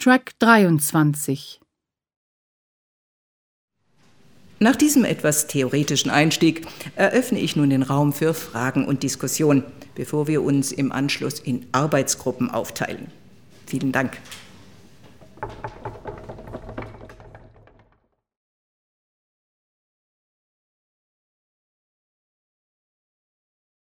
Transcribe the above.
Track 23 Nach diesem etwas theoretischen Einstieg eröffne ich nun den Raum für Fragen und Diskussion, bevor wir uns im Anschluss in Arbeitsgruppen aufteilen. Vielen Dank.